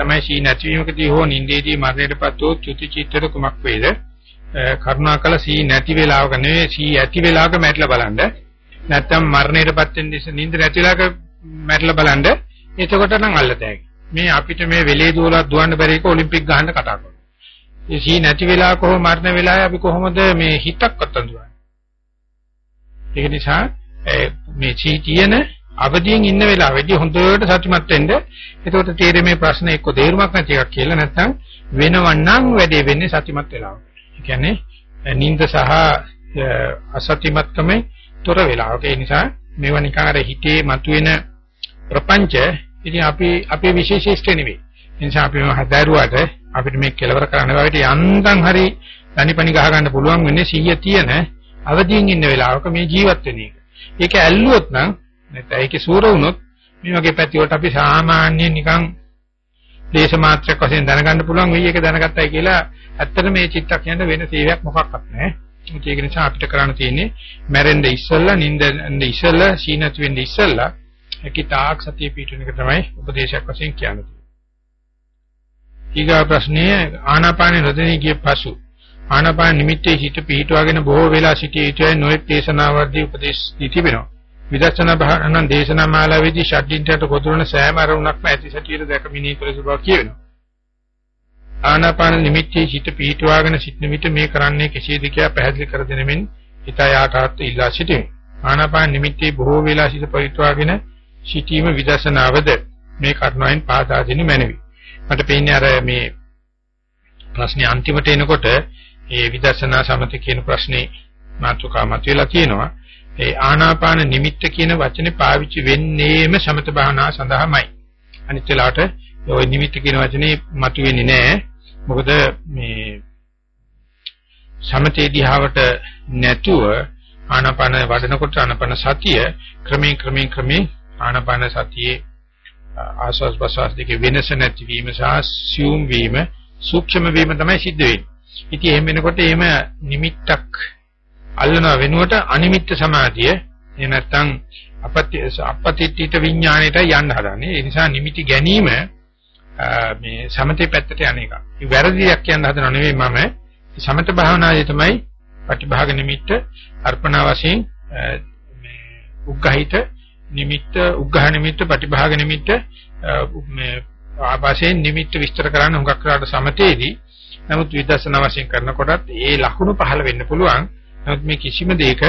තමයි සී නැතිවීමකදී හෝ නින්දේදී මරණයටපත් වූ චුති චිත්තර කුමක් වේද? කරුණාකල සී නැති වෙලාවක නෙවෙයි සී ඇති වෙලාවක මැරිලා බලන්න. නැත්තම් මරණයටපත් වෙන නිසා නින්ද නැති වෙලාවක මැරිලා බලන්න. එතකොට නම් අල්ලතෑයි. මේ අපිට මේ වෙලේ දුවලා දුවන්න බැරි එක ඔලිම්පික් ගහන්න කතා කරනවා. ඒ සී නැති වෙලාවක හෝ මරණ වෙලාවේ අපි කොහොමද මේ හිතක්වත් අඳුරන්නේ? ඒක නිසා මේ සී තියෙන අවදියෙන් ඉන්න වෙලාවෙදී හොඳට සතුටුමත් වෙන්න. එතකොට තේරෙන්නේ මේ ප්‍රශ්නේ එක්ක තේරුමක් නැති එකක් කියලා නැත්නම් වෙනවන්නම් වැඩේ වෙන්නේ සතුටුමත් වෙලාවක. ඒ කියන්නේ නිින්ද සහ අසත්‍යමත්කමේ තොර වෙලාවක. ඒ නිසා මේවා නිකන් අර හිතේ මතුවෙන ප්‍රපංච ඉතින් අපි අපේ විශේෂීෂ්ඨ නෙවෙයි. ඒ නිසා අපි මේ හදාරුවාට අපිට මේ කෙලවර කරන්න බැවිට යන්තම් හරි තනිපනි ගහ ගන්න පුළුවන් වෙන්නේ 100 තියෙන අවදියෙන් ඉන්න වෙලාවක මේ ජීවත් වෙන එක. ඒක ඇල්ලුවොත් නම් නැත්නම් ඒකේ සූර වුණොත් මේ වගේ පැති වලට අපි සාමාන්‍යයෙන් නිකන් දේශ මාත්‍රයක් වශයෙන් දැනගන්න පුළුවන් වෙයි ඒක දැනගත්තයි කියලා ඇත්තට මේ චිත්තක්ෂණයට වෙන සේවයක් මොකක්වත් නැහැ. ඒක නිසා අපිට කරන්න තියෙන්නේ මැරෙන්න ඉස්සෙල්ලා නිින්දෙන්ද ඉස්සෙල්ලා සීනත් වෙන්න ඉස්සෙල්ලා ඒකිතාක් සතිය පිටුන එක තමයි උපදේශයක් වශයෙන් කියන්නේ. ඊගා ප්‍රශ්නය ආනාපාන රදෙනී කිය පසු ආනාපාන නිමිත්තේ හිත පිහිටුවාගෙන බොහෝ වෙලා සිටිය යුතුයි නොයෙක් දේශනාවර්දී උපදේශ දී තිබෙනවා. විදර්ශනා භාවනා දේශනා මාලාවේදී ෂඩ්ඩින්ටට ගොදුරන සෑම අරුණක්ම ඇති සැටියට දැකමිනී කළ සුබව කියවෙනවා. ආනාපාන නිමිත්තේ හිත පිහිටුවාගෙන සිටින විට මේ කරන්නේ කෙසේද කියලා පැහැදිලි කර දෙනෙමින් හිත යාටත් ඉල්ලා සිටිමි. ආනාපාන නිමිත්තේ බොහෝ වෙලා සිට පිහිටුවාගෙන සිටීම විදර්ශනාවද මේ කරුණාවෙන් පාදා දෙනු මැනවි. මට පේන්නේ අර මේ ප්‍රශ්නේ අන්තිමට එනකොට ඒ විදර්ශනා සමත කියන ප්‍රශ්නේ මාතෘකා මතුවලා තියෙනවා. ඒ ආනාපාන නිමිත්ත කියන වචනේ පාවිච්චි වෙන්නේම සමත භාවනාව සඳහාමයි. අනිත් වෙලාවට ওই නිමිත්ත කියන වචනේ මතුවෙන්නේ නැහැ. මොකද මේ සමතේ දිහාවට නැතුව ආනාපාන වඩනකොට ආනාපාන සතිය ක්‍රමයෙන් ක්‍රමයෙන් ක්‍රමයෙන් ආනාපාන සතියේ ආස්වාස් ප්‍රසවාස දෙකේ වෙනස නැතිවීම සහ සියුම් වීම සූක්ෂම වීම තමයි සිද්ධ වෙන්නේ. ඉතින් එහෙම වෙනකොට එහෙම නිමිත්තක් අල්ලන වෙනුවට අනිමිත්ත සමාධිය එහෙ නැත්නම් අපත්‍ය අපතිත්‍ිත විඥාණයට යන්න හදන්නේ. ඒ නිසා නිමිති ගැනීම මේ සමතේ පැත්තට යන එක. ඒ වැරදියක් කියන්න හදනව නෙවෙයි මම සමත භාවනාවේ තමයි ප්‍රතිභාග නිමිත්ත අර්පණා වශයෙන් මේ උග්ගහිත නිමිත්ත උග්ඝහ නිමිත්ත ප්‍රතිභාග නිමිත්ත මේ ආభాෂයෙන් නිමිත්ත විස්තර කරන්න හුඟක් කරාට සමතේදී නමුත් විදර්ශනා වශයෙන් කරනකොටත් ඒ ලකුණු පහළ වෙන්න පුළුවන් නමුත් මේ කිසිම දෙයක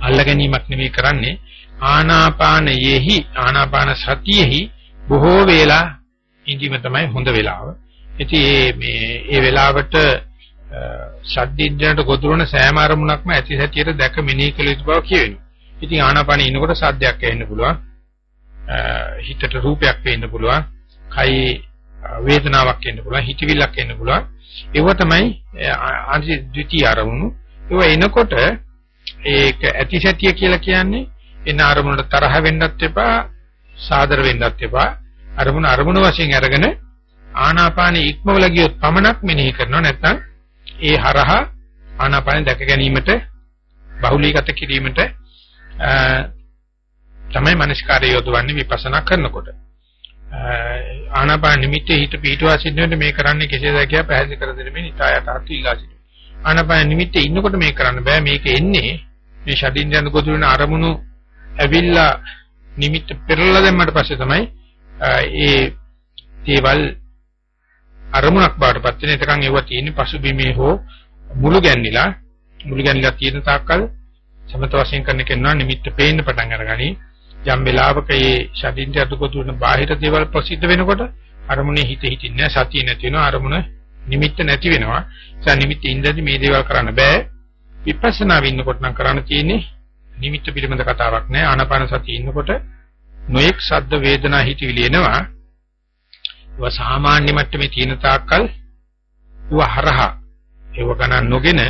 අල්ල ගැනීමක් නෙවෙයි කරන්නේ ආනාපානයේහි ආනාපාන සතියෙහි බොහෝ වේලා ඉඳීම තමයි හොඳ වෙලාව. ඉතින් මේ ඒ වෙලාවට ශබ්දින්දනට ගොදුරන සෑම අරමුණක්ම ඇති සැටියට දැක මෙනෙහි කළ යුතු බව කියවෙනවා. ඉතින් ආනාපානෙ ඉන්නකොට සද්දයක් ඇහෙන්න පුළුවන්. හිතට රූපයක් පේන්න පුළුවන්. කයි වේදනාවක් එන්න පුළුවන්. හිතවිල්ලක් එන්න පුළුවන්. ඒව තමයි අන්ති ද්විතීය අරමුණු. ඒව එනකොට ඒක ඇතිසැටිය කියලා කියන්නේ එන අරමුණට තරහ වෙන්නත් එපා, සාදර වෙන්නත් එපා. අරමුණ අරමුණ වශයෙන් අරගෙන ආනාපානෙ ඉක්මවල ගියොත් පමණක් මෙනෙහි කරනවා නැත්නම් ඒ හරහා ආනාපානෙ දැක ගැනීමට බහුලීගත කිරීමට තමයි මනස්කාරය යොදවන්නේ විපස්සනා කරනකොට. ආනාපාන නිමිත්තේ හිත පිටුවා සිටිනකොට මේ කරන්නේ කෙසේද කියලා පැහැදිලි කර දෙන්න මේ නිතායට අර්ථ ඊලා සිටිනවා. ආනාපාන නිමිත්තේ ඉන්නකොට මේක කරන්න බෑ. මේක එන්නේ මේ ෂඩින්ජන ගොදුරන අරමුණු ඇවිල්ලා නිමිත්ත පෙරලා දැම්මට පස්සේ තමයි ඒ දේවල් අරමුණක් බාටපත් වෙන. එතකන් ඒව තියෙන්නේ පසුබිමේ හෝ මුළු ගැන්නිලා මුළු ගැන්නිලා තියෙන තාක්කල් සමත වශයෙන් කරන කෙනා නිමිත්ත පේන්න පටන් අරගනි. යම් වෙලාවක මේ ශරීරයට අතුකොතුන බාහිර දේවල් ප්‍රසිද්ධ වෙනකොට අරමුණේ හිත හිටින්නේ සතිය නැති වෙනවා. අරමුණ නිමිත්ත නැති වෙනවා. ඒ නිමිත්ත ඉඳදී මේ දේවල් කරන්න බෑ. විපස්සනා වින්නකොට නම් කරන්න තියෙන්නේ නිමිත්ත පිළිබඳ කතාවක් නෑ. ආනාපාන සතිය ඉන්නකොට නොඑක් ශබ්ද වේදනා හිතවිලි එනවා. ඒවා සාමාන්‍ය මට්ටමේ තියෙන තාක්කල් ඒවා හරහා ඒව ගණන් නොගෙන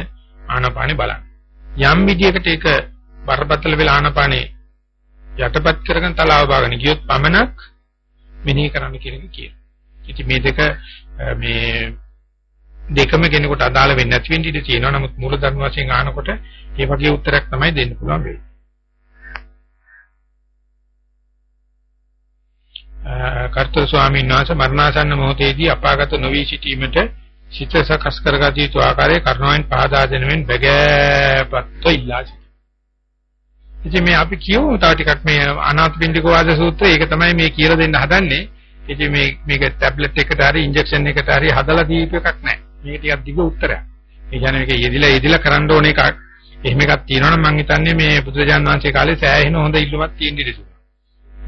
ආනාපානේ බලන්න. යම් විදියකට ඒක බරපතල වෙලා ආනාපානේ යටපත් කරගෙන තලාව බාගෙන ගියොත් පමණක් මෙනෙහි කරන්න කියන එක කියනවා. ඉතින් මේ දෙක මේ දෙකම කෙනෙකුට අදාළ වෙන්නේ නැති වෙන්න ඉඩ තියෙනවා. නමුත් මූල ධර්ම වශයෙන් අහනකොට මේ වගේ උත්තරයක් තමයි දෙන්න පුළුවන් වෙන්නේ. කර්තෘ ස්වාමීන් වහන්සේ මරණාසන්න මොහොතේදී අපාගත නොවි සිටීමට සිත සකස් කරගත යුතු ආකාරයේ කරුණාවෙන් පහදා දෙනමින් බගෑපත්ව ඉල්ලා සිටිනවා. ඉතින් මේ අපි කියමු තව ටිකක් මේ අනාථපිණ්ඩික වාද සූත්‍රය ඒක තමයි මේ කියලා දෙන්න හදන්නේ. ඉතින් මේ මේක ටැබ්ලට් එකට හරි ඉන්ජෙක්ෂන් එකට හරි හදලා දීපු එකක් නැහැ. මේක ටිකක් දිග උත්තරයක්. ඒ කියන්නේ මේක යෙදිලා යෙදිලා කරන්න ඕන එකක්. එහෙම එකක් තියෙනවනම් මම හිතන්නේ මේ බුදුරජාන් වහන්සේ කාලේ සෑහෙන හොඳ ඉල්ලුමක් තියෙන ඉතිරි.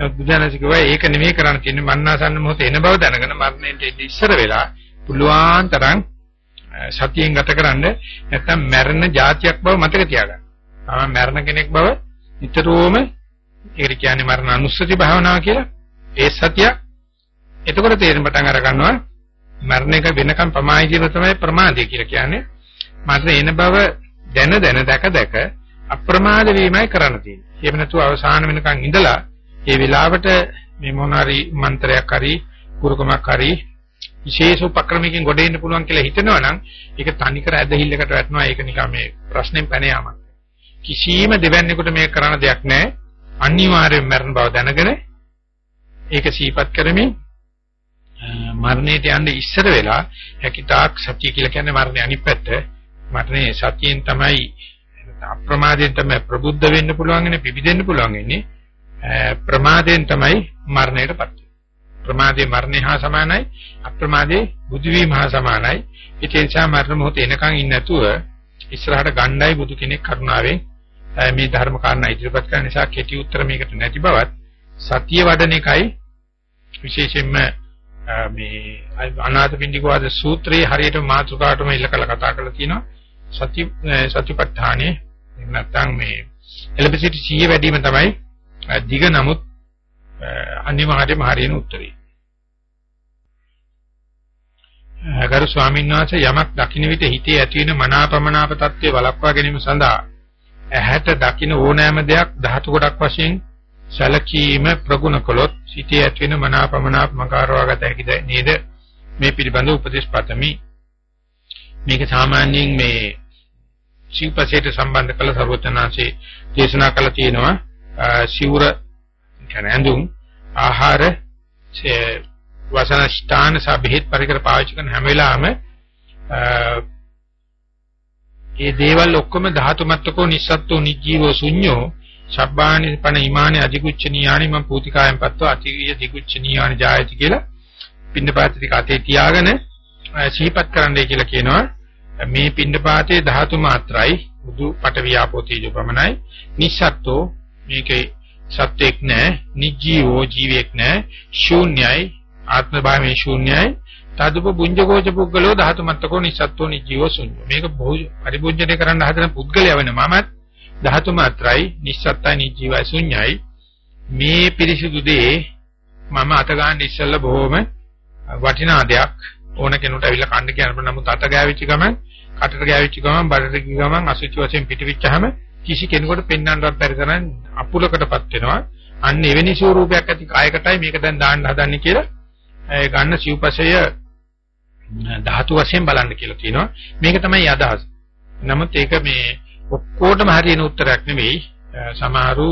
බුදුරජාණන්සේ කිව්වා ඒක නෙමෙයි කරන්න තියෙන්නේ මන්නාසන්න මොහොත එන බව දැනගෙන මරණයට ඉස්සර වෙලා පුළුවන් තරම් සතියෙන් ගත කරන්න නැත්නම් මැරෙන જાතියක් බව මතක තියාගන්න. ආ මැරෙන කෙනෙක් බව නිතරම ඒකට කියන්නේ මරණ අනුස්සති භාවනාව කියලා. ඒ සතිය එතකොට තේරෙන පටන් අර ගන්නවා මරණ එක වෙනකම් ප්‍රමායි ජීව තමයි ප්‍රමාදය කියලා කියන්නේ. මරණ එන බව දැන දැන දැක දැක අප්‍රමාද වීමයි කරන්න තියෙන්නේ. එහෙම නැතුව අවසාන වෙනකන් ඉඳලා ඒ වෙලාවට මේ මොනාරි මන්ත්‍රයක් හරි කුරුකමක් හරි විශේෂ උපක්‍රමයකින් ගොඩ එන්න පුළුවන් කියලා හිතනවා නම් ඒක තනිකර ඇදහිල්ලකට වැටෙනවා ඒක නිකන් මේ ප්‍රශ්නෙන් පැන යාමක්. කිසියම් දෙවන්නේකට මේක කරන්න දෙයක් නැහැ. අනිවාර්යයෙන් මරණ බව දැනගෙන ඒක සීපත් කරමින් මරණයට යන්න ඉස්සර වෙලා හැකිතාක් සත්‍ය කියලා කියන්නේ මරණය අනිත් පැත්ත. මරණේ සත්‍යයෙන් තමයි අප්‍රමාදයෙන් තමයි ප්‍රබුද්ධ වෙන්න පුළුවන්න්නේ පිබිදෙන්න පුළුවන්න්නේ. ප්‍රමාදයෙන් තමයි මරණයටපත් ප්‍රමාදයේ මරණය හා සමානයි අප්‍රමාදයේ බුදු වීම හා සමානයි ඒ නිසා මරණ මොහොත එනකන් ඉන්නේ නැතුව ඉස්සරහට ගණ්ඩායි බුදු කෙනෙක් කරුණාවෙන් මේ ධර්ම කාරණා ඉදිරිපත් කරන නිසා කෙටි උත්තර මේකට නැති බවත් සතිය වඩන එකයි විශේෂයෙන්ම මේ අනාථපිණ්ඩිකවාද සූත්‍රයේ හරියට මාතෘකාවටම ඉලකලා කතා කරලා තියෙනවා සති සතිපට්ඨානේ නැත්නම් මේ එලෙබසිටි 100 වැඩි වීම තමයි දිග නමුත් අනිවාර්යයෙන්ම හරියන උත්තරේ. ගරු ස්වාමීන් වහන්සේ යමක් දකින්න විට හිතේ ඇති වෙන මනාපමනාප தත්ත්වය වළක්වා ගැනීම සඳහා ඇහැට දකින්න ඕනෑම දෙයක් ධාතු කොටක් වශයෙන් සැලකීම ප්‍රගුණ කළොත් හිතේ ඇති වෙන මනාපමනාප මකාරවාගත හැකිද නේද? මේ පිළිබඳ උපදේශ පතමි. මේක සාමාන්‍යයෙන් මේ සිව්පසයට සම්බන්ධ කළ සර්වඥාන්සේ දේශනා කළ තියෙනවා. සිවුර කියන්නේ ඇඳුම් ආහාර වසන ස්ථාන සබෙහිත් පරිකර පාවිච්චි කරන හැම වෙලාවෙම ඒ දේවල් ඔක්කොම ධාතු මත්තකෝ නිස්සත්තු නිජීවෝ ශුඤ්ඤෝ සබ්බානි පන ඊමානි අධිකුච්චනීයානි මම පූතිකායෙන් පත්ව අතිවිය දිකුච්චනීයානි ජායති කියලා පින්නපාතික අතේ තියාගෙන සිහිපත් කරන්නයි කියලා කියනවා මේ පින්නපාතේ ධාතු මාත්‍රයි බුදු පටවියාපෝ තීජෝ පමණයි නිස්සත්තු මේකේ සත්‍යෙක් නැහැ, නිජීවෝ ජීවියෙක් නැහැ, ශූන්‍යයි, ආත්ම භාවයේ ශූන්‍යයි. තදුප බුඤ්ජකෝච පුද්ගලෝ ධාතු මත්තකෝ නිසත්ත්වෝ නිජීවෝ ශූන්‍ය. මේක බහු පරිපූජ්‍යණය කරන්න හදන පුද්ගලයා වෙන මමත් ධාතු මාත්‍රයි, නිස්සත්තයි, නිජීවයි ශූන්‍යයි. මේ පිරිසිදු දේ මම අත ගන්න ඉස්සෙල්ලා බොහොම වටිනා දෙයක් ඕන කෙනෙකුට අවිල්ල කන්න කියන නමුත් අත ගෑවිච්ච ගමන් කටට ගෑවිච්ච ගමන් බඩට ගිය ගමන් අසුචි වශයෙන් පිටවිච්චාම කිසි කෙනෙකුට පෙන්වන්නවත් බැරි තරම් අපුලකටපත් වෙනවා. අන්න එවැනි ස්වරූපයක් ඇති කායකටයි මේක දැන් දාන්න හදන්නේ කියලා ඒ ගන්න සිව්පසය ධාතු වශයෙන් බලන්න කියලා කියනවා. මේක තමයි අදහස. නමුත් ඒක මේ ඔක්කොටම හරියන උත්තරයක් නෙවෙයි. සමහරු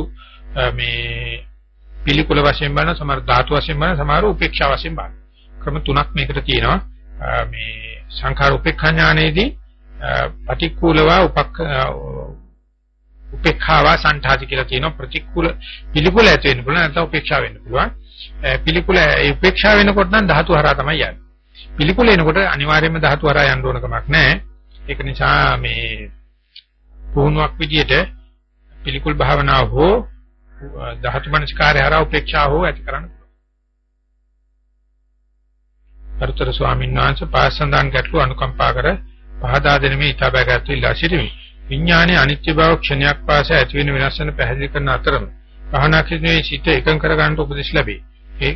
මේ පිළිකුල වශයෙන් බලන සමහර ධාතු වශයෙන් බලන සමහර උපේක්ෂා වශයෙන් බලන. ක්‍රම තුනක් මේකට තියෙනවා. මේ සංඛාර උපේක්ෂා ඥානයේදී පටික්කුලව උපක් උපේක්ඛාව සංඨාති කියලා කියනවා ප්‍රතිකූල පිළිකුල ඇති වෙන්න පුළුවන් නැත්නම් උපේක්ෂා වෙන්න පුළුවන්. පිළිකුල ඒ උපේක්ෂා වෙනකොට නම් ධාතු හරහා තමයි යන්නේ. පිළිකුල එනකොට අනිවාර්යයෙන්ම ධාතු හරහා යන්න ඕන කමක් නැහැ. ඒක නිසා මේ පුහුණුවක් විදියට පිළිකුල් භාවනාව හෝ ධාතු මනස්කාරය හරහා උපේක්ෂා හෝ ඇති කරන්න පුළුවන්. අරුතර ස්වාමීන් වහන්සේ පාසඳාන් ගැටළු අනුකම්පා කර පහදා දෙන මේ ඊටබෑගත්තු ඉල්ලා සිටිමි. විඥානයේ අනිත්‍ය බව ක්ෂණයක් පාසා ඇති වෙන වෙනස් වෙන පැහැදිලි කරන අතරම භාවනාක්ෂණයේ සිට එකඟ කර ගන්නට උපදෙස් ලැබේ. ඒ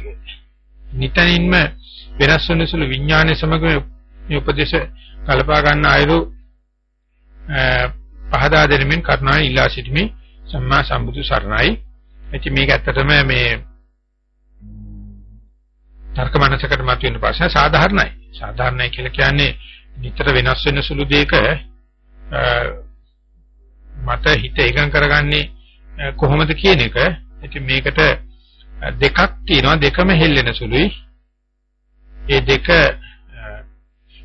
නිතනින්ම වෙනස් වෙන සුළු විඥානයේ සමග මේ උපදේශ කලපා ගන්න අයරු පහදා දෙනමින් කරුණාවෙන් ඉල්ලා සිටිමි සම්මා සම්බුදු සරණයි. එති මේක ඇත්තටම මේ තර්ක මනසකට මතුවෙන ප්‍රශ්න සාධාරණයි. සාධාරණයි කියලා කියන්නේ නිතර වෙනස් වෙන සුළු දෙයක මට හිත එකඟ කරගන්නේ කොහොමද කියන එක. ඉතින් මේකට දෙකක් තියෙනවා දෙකම හෙල්ලෙන සුළුයි. ඒ දෙක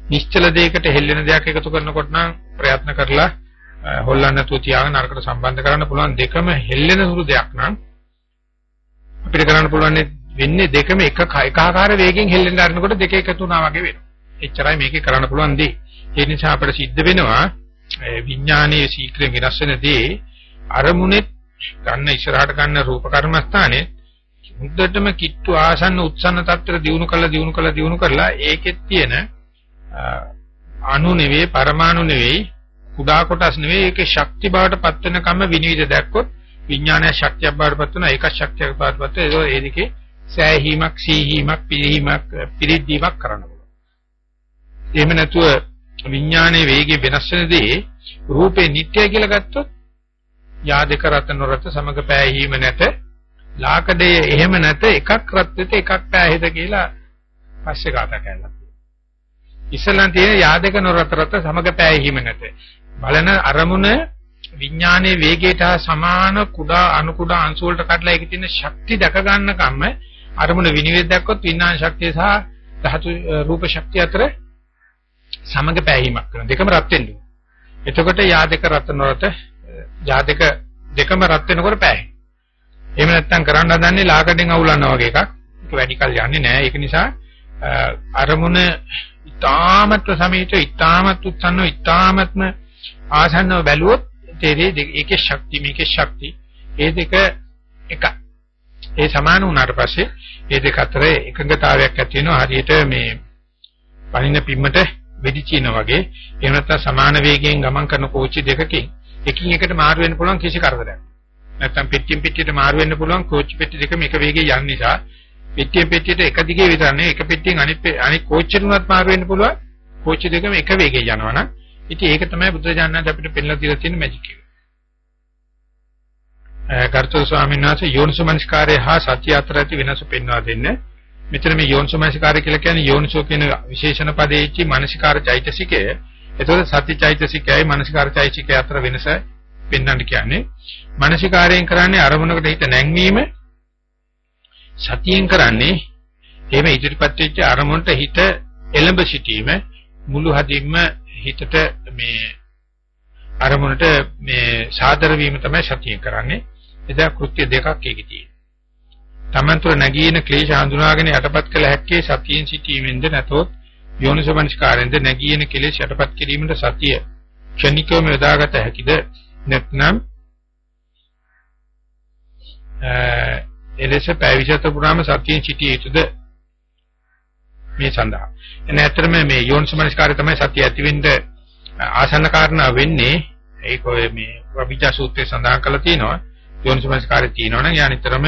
නිශ්චල දෙයකට හෙල්ලෙන දෙයක් එකතු කරනකොට නම් ප්‍රයත්න කරලා හොල්ලන්න නැතුව තියාගෙන අරකට සම්බන්ධ කරන්න පුළුවන් දෙකම හෙල්ලෙන සුළු දෙයක් නම් අපිට කරන්න පුළුවන් වෙන්නේ දෙකම එක එකාකාර වේගෙන් හෙල්ලෙන්න ගන්නකොට දෙක එකතු වුණා වගේ වෙනවා. එච්චරයි මේකේ කරන්න පුළුවන් දේ. ඒ නිසා අපිට සිද්ධ වෙනවා විඥානයේ ශීක්‍රයෙන් වෙනස් වෙන දේ අරමුණෙත් ගන්න ඉස්සරහට ගන්න රූප කර්මස්ථානේ මුද්දටම කිට්ටු ආසන්න උත්සන්න තත්ත්වර දිනු කළා දිනු කළා දිනු කරලා ඒකෙත් තියෙන අණු නෙවෙයි පරමාණු නෙවෙයි කුඩා කොටස් නෙවෙයි ඒකේ ශක්ති බවට පත් වෙන කම විනිවිද දැක්කොත් විඥානය ශක්තියක් බවට පත් වෙනවා ඒක ශක්තියක් බවට පත් වෙනවා. ඒ දෙකේ සෑහීමක් සීහීමක් පිළිහීමක් පිළිද්දීමක් කරන්න පුළුවන්. එහෙම නැතුව විඥානයේ වේගය වෙනස් වෙන දේ රූපේ නිට්ටය කියලා ගත්තොත් යාදක රතන රත සමග පෑහීම නැත ලාකඩේ එහෙම නැත එකක් රත් වෙත එකක් පෑහෙද කියලා පස්සේ කතා කරලා ඉස්සලන් තියෙන යාදක නොරත රත සමග පෑහීම නැත. බලන අරමුණ විඥානයේ වේගයට හා සමාන කුඩා අණු කුඩා අංශු වලට කඩලා ඒකේ තියෙන ශක්තිය දැක ගන්නකම්ම අරමුණ විනිවිද දැක්කොත් විඥාන ශක්තිය සහ ධාතු රූප ශක්තිය අතර සමග පැහැීමක් කරන දෙකම රත් වෙන්න ඕනේ. එතකොට යාදක රත්න රට යාදක දෙකම රත් වෙනකොට පැහැයි. එහෙම නැත්නම් කරන්න හදන්නේ ලාකඩෙන් අවුලනවා වගේ එකක්. ඒක වැඩි කල් යන්නේ නැහැ. ඒක නිසා අරමුණ ඊ타මත්ව සමීත ඊ타මත් උත්සන්න ඊ타මත්ම ආසන්නව බැලුවොත් තේරෙයි ඒකේ ශක්ති මේකේ ශක්ති. ඒ දෙක එක ඒ සමාන වුණාට පස්සේ ඒ දෙක අතර එකඟතාවයක් ඇති වෙනවා. හරියට මේ පනින පිම්මට වෙඩි චීන වගේ එහෙම නැත්නම් සමාන වේගයෙන් ගමන් කරන කෝච්චි දෙකකින් එකින් එකට මාරු වෙන්න පුළුවන් කිසි කරදරයක්. නැත්නම් පෙට්ටියෙන් පෙට්ටියට මාරු වෙන්න පුළුවන් කෝච්චි පෙට්ටි දෙකම එක වේගයේ යන නිසා පෙට්ටියෙන් පෙට්ටියට එක දිගේ විතරනේ. එක පෙට්ටියෙන් අනිත් අනිත් කෝච්චියටවත් මාරු වෙන්න පුළුවන්. කෝච්චි දෙකම එක වේගයේ යනවනම් ඉතින් ඒක තමයි බුදුරජාණන් අපිට පෙන්නලා දීලා තියෙන මැජික් එක. ගර්ථ ස්වාමීන් වහන්සේ යෝනිසමනස්කාරය හා සත්‍ය අතර ඇති වෙනස පෙන්වා දෙන්නේ. මෙතන මේ යෝනිසමනස්කාරය කියලා කියන්නේ යෝනිසෝ කියන විශේෂණ පදේච්චි මානසිකාර චෛතසිකය. එතකොට සත්‍ය චෛතසිකයයි මානසිකාර චෛතසිකය අතර වෙනස පෙන්වන්න කියන්නේ. මානසිකාරයෙන් කරන්නේ අරමුණකට හිත නැංවීම සතියෙන් කරන්නේ එහෙම ඉදිරිපත් වෙච්ච අරමුණට හිත එළඹ සිටීම මුළු හදින්ම හිතට මේ අරමුණට මේ සාදර වීම තමයි සතියෙන් කරන්නේ. එදා කෘත්‍ය දෙකක් ඒකේ තියෙනවා. තමන්තර නැගීන ක්ලේශ හඳුනාගෙන යටපත් කළ හැක්කේ සතියෙන් සිටීමෙන්ද නැතොත් යෝනිසමනස්කාරයෙන්ද නැගීන කෙලෙස් යටපත් කිරීමට සතිය ක්ෂණිකවම යොදාගත හැකිද නැත්නම් එලෙස පැවිසත පුරාම සතියෙන් සිටිය යුතුද මේ සඳහා එන ඇත්තටම මේ යෝනිසමනස්කාරය තමයි සතිය ඇතිවෙන්න ආසන්න කාරණා වෙන්නේ ඒක ඔය මේ වබිජා සූත්‍රයේ සඳහන් කරලා තියෙනවා යෝනිසමනස්කාරය තියෙනවනම් යානිතරම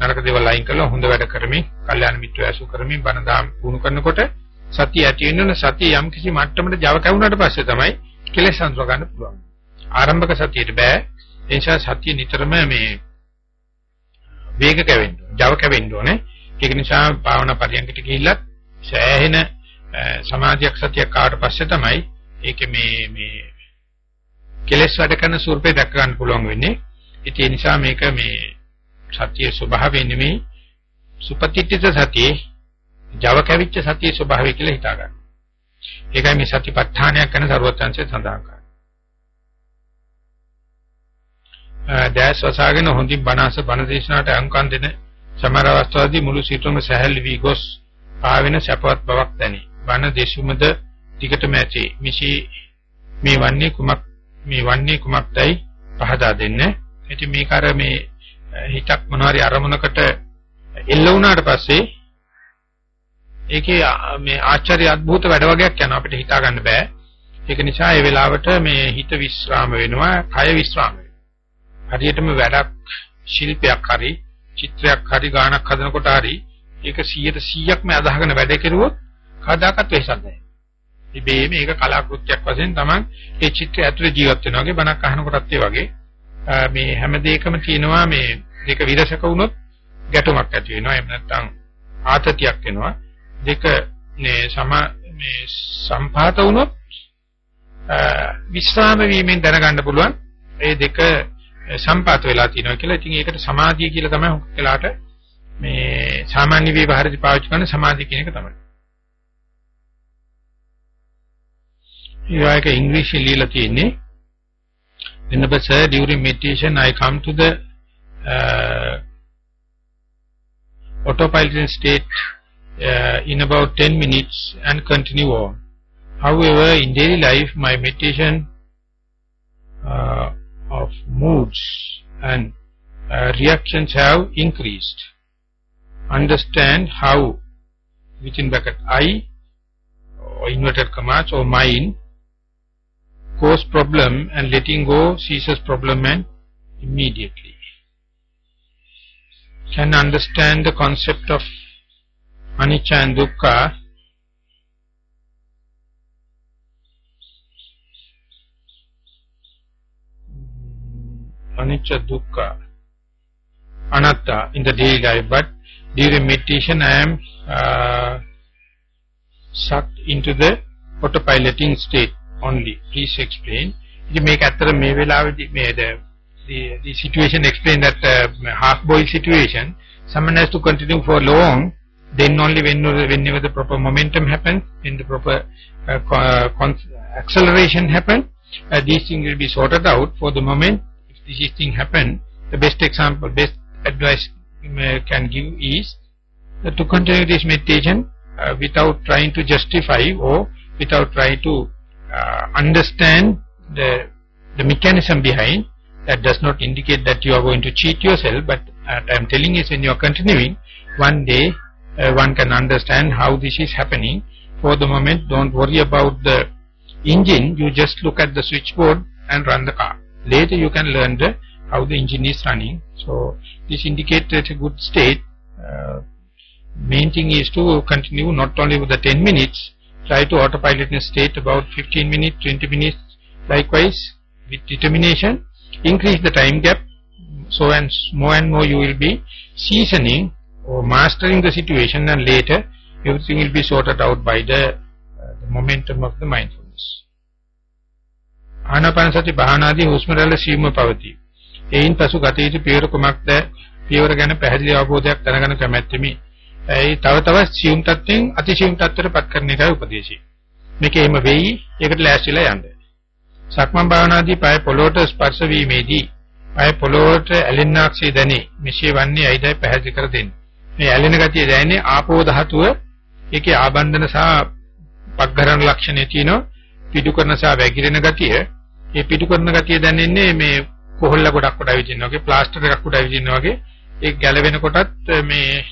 නරක දේවල් අයින් කරලා හොඳ වැඩ කරමින් කල්යාණ මිත්‍රය ඇසු කරමින් බණ දාම් පුහුණු කරනකොට සතිය ඇති වෙනවනේ සතිය යම් කිසි මට්ටමකට Java කැවුනට පස්සේ තමයි කෙලෙස් සංසව ගන්න පුළුවන්. ආරම්භක සතියට බෑ. ඒ නිසා සතිය නිතරම මේ වේග කැවෙන්න ඕනේ. Java කැවෙන්න ඕනේ. ඒක නිසා භාවනා පරියන්කට ගිහිල්ලත් සෑහෙන සමාධියක් සතියක් කාට පස්සේ තමයි ඒකේ මේ මේ කෙලෙස් වැඩ කරන ස්වරූපේ දැක ගන්න පුළුවන් වෙන්නේ. ඒ නිසා මේක මේ සතියේ ස්වභාවය නෙමෙයි සුපතිත්‍ිත සතියේ Java කැවිච්ච සතියේ ස්වභාවය කියලා හිතා ගන්න. ඒකයි මේ සතිපට්ඨානයක් කරන සරුවත්ංශය සඳහන් කරන්නේ. දැස් වසාගෙන හොඳින් බණාස බණ දේශනාවට අංකම් දෙන සමහර අවස්ථාවේදී මුළු සිතුම සැහැල්ලු වී ගොස් පාවෙන සැපවත් බවක් දැනේ. බණ දේශුමද ටිකටම ඇති. මිසි මේ වන්නේ කුමක් මේ වන්නේ කුමක්දයි පහදා දෙන්න. ඉතින් මේක අර මේ හිතක් මොනවාරි අරමුණකට එල්ල වුණාට පස්සේ ඒකේ මේ ආශ්චර්ය අద్భుත වැඩ වගේක් යනවා අපිට හිතා ගන්න බෑ. ඒක නිසා ඒ වෙලාවට මේ හිත විස්්‍රාම වෙනවා, කය විස්්‍රාම වෙනවා. හරියටම වැඩක් ශිල්පයක් හරි, චිත්‍රයක් හරි, ගානක් හදනකොට හරි ඒක 100%ක්ම අදහගෙන වැඩ කෙරුවොත් කවදාකවත් වෙහසක් නැහැ. ඉබේ මේක කලාකෘතියක් වශයෙන් තමයි ඒ චිත්‍රය ඇතුලේ ජීවත් වෙනවා වගේ බණක් අහනකොටත් ඒ වගේ මේ හැම දෙයකම තියෙනවා මේ දෙක විරසක වුණොත් ගැටුමක් ඇති වෙනවා එහෙම නැත්නම් ආතතියක් එනවා දෙක මේ සම මේ සම්පාත වුණොත් විස්රාම වීමෙන් දැනගන්න පුළුවන් ඒ දෙක සම්පාත වෙලා තියෙනවා කියලා. ඉතින් ඒකට සමාධිය කියලා තමයි හුඟ වෙලාට මේ සාමාන්‍ය විවහාරදී පාවිච්චි කරන සමාධිය කියන එක තමයි. ඊළඟට ඉංග්‍රීසි ලියලා තියෙන්නේ Whenever sir during meditation I come to the uh, autopilot state uh, in about 10 minutes and continue on. However, in daily life my meditation uh, of moods and uh, reactions have increased. Understand how within bracket I or inverted commas or mine cause problem and letting go ceases problem and immediately. Can understand the concept of anicca and dukkha anicca dukkha anatta in the daily life but during meditation I am uh, sucked into the autopiloting state only please explain ඉතින් මේක ඇත්තට මේ වෙලාවේදී මේ the the situation explain that uh, half boiled situation someone has to continue for long then only when whenever the proper momentum happens when the proper uh, acceleration happens uh, these things will be sorted out for the moment if this thing happen the best example best advice uh, can give is uh, to continue this meditation uh, without trying to justify or without trying to uh, understand the, the mechanism behind, that does not indicate that you are going to cheat yourself, but what I am telling is when you are continuing, one day uh, one can understand how this is happening. For the moment, don't worry about the engine, you just look at the switchboard and run the car. Later you can learn the, how the engine is running. So this indicates a good state. Uh, main thing is to continue not only with the 10 minutes, try to autopilot in a state about 15 minutes, 20 minutes, likewise with determination, increase the time gap, so and more and more you will be seasoning or mastering the situation and later everything will be sorted out by the, uh, the momentum of the mindfulness. ආනාපානසති භාවනාදී හුස්ම රැල්ල සීම පවතී. එයින් පසු ගත යුතු පියවර කුමක්ද? පියවර ගැන පැහැදිලි අවබෝධයක් දැනගන්න කැමැත්තෙමි. ඒ තව තවත් සියුම් තත්ත්වෙන් අතිසියුම් තත්ත්වයටපත් කරන එකයි උපදේශය. මේක එහෙම වෙයි. ඒකට ලෑස්තිලා යන්න. සක්මන් භාවනාදී පය පොළොවට ස්පර්ශ වීමේදී පය පොළොවට ඇලෙන්නාක්ෂේ දැනේ. මෙසේ වන්නේ ඇයිදයි පැහැදිලි කර දෙන්න. මේ ඇලෙන ගතිය දැනෙන්නේ ආපෝ ධාතුව ඒකේ ආබන්ධන සහ පග්ඝරණ ලක්ෂණේ තියෙනවා. පිටු කරන සහ වැగిරෙන ගතිය. මේ පිටු කරන ගතිය දැනෙන්නේ මේ කොහොල්ල ගොඩක් කොට ඇවිදිනවා වගේ ප්ලාස්ටර් එකක් කොට ඇවිදිනවා වගේ ඒක ගැලවෙන කොටත් මේ